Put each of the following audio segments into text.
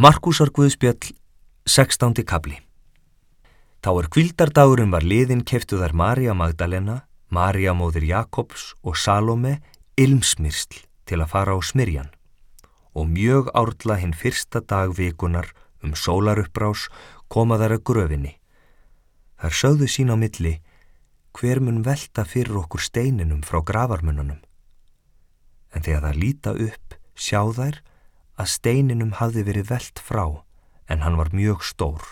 Markusar Guðspjall, 16. kabli Þá er kvildardagurum var liðin keftu þær Marja Magdalena, Marja móðir Jakobs og Salome ilmsmyrsl til að fara á smyrjan og mjög árla hinn fyrsta dag vikunar um sólaruppbrás koma þær að gröfinni. Þar sögðu sín á milli hver mun velta fyrir okkur steininum frá gravarmununum. En þegar það líta upp sjá þær að steininum hafði verið velt frá en hann var mjög stór.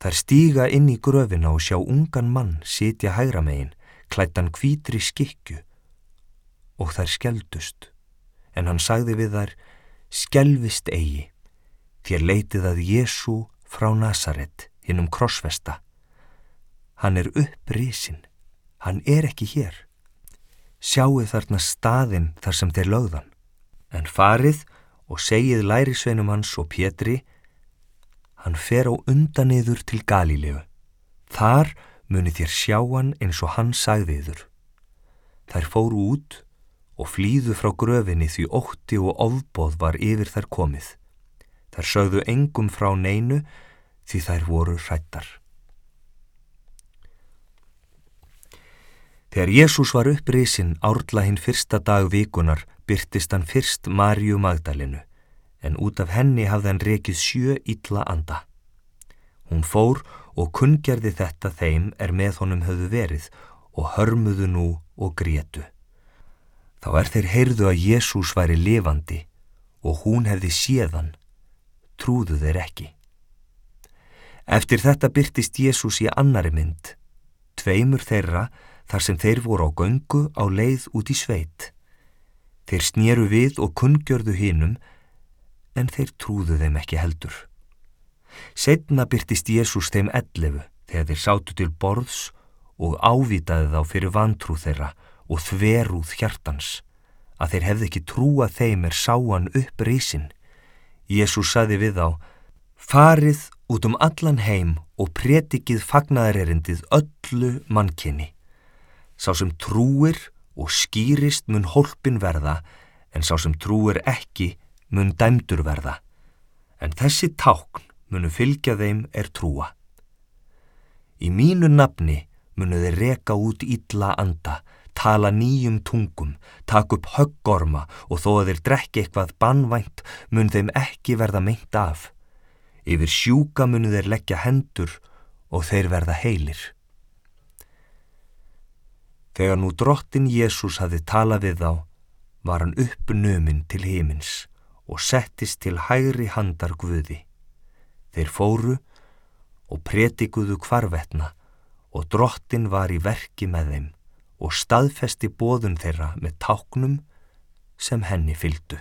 Þær stíga inn í gröfina og sjá ungan mann sitja hægra megin, klættan kvítri skikju og þær skeldust en hann sagði við þær skelvist eigi þér leitið að Jésu frá Nazaret hinn um krossvesta hann er upprísin hann er ekki hér. Sjáu þarna staðinn þar sem þeir lögðan en farið og segið lærisveinum hans og Pétri hann fer á undaniður til Galílegu þar muni þér sjá hann eins og hann sagðiður þær fóru út og flýðu frá gröfinni því ótti og ofbóð var yfir þær komið. Þær sögðu engum frá neinu því þær voru hrættar. Þegar Jésús var upprisinn árla hinn fyrsta dag vikunar byrtist hann fyrst Marju Magdalinu en út af henni hafði hann rekið sjö illa anda. Hún fór og kunngerði þetta þeim er með honum höfðu verið og hörmuðu nú og grétu. Þá er þeir heyrðu að Jésús væri lifandi og hún hefði séðan, trúðu þeir ekki. Eftir þetta byrtist Jésús í annari mynd, tveimur þeirra þar sem þeir voru á göngu á leið út í sveit. Þeir snýru við og kungjörðu hinnum en þeir trúðu þeim ekki heldur. Setna byrtist Jésús þeim ellefu þegar þeir sátu til borðs og ávitaði þá fyrir vantrú þeirra og þverúð hjartans, að þeir hefði ekki trúa þeim er sáan upp rísin. Jésús saði við þá, farið út um allan heim og pretikið fagnaðarerindið öllu mannkynni. Sá sem trúir og skýrist mun hólpin verða, en sá sem trúir ekki mun dæmdur verða. En þessi tákn munu fylgja þeim er trúa. Í mínu nafni munu þeir reka út ítla anda, tala nýjum tungum, tak upp höggorma og þó að þeir drekki eitthvað bannvænt mun þeim ekki verða meint af. Yfir sjúka munu þeir leggja hendur og þeir verða heilir. Þegar nú drottin Jésús hafi talað við þá, var hann uppnuminn til himins og settist til hægri handar Guði. Þeir fóru og pretikuðu kvarvetna og drottin var í verki með þeim og staðfesti bóðun þeirra með táknum sem henni fylgdu.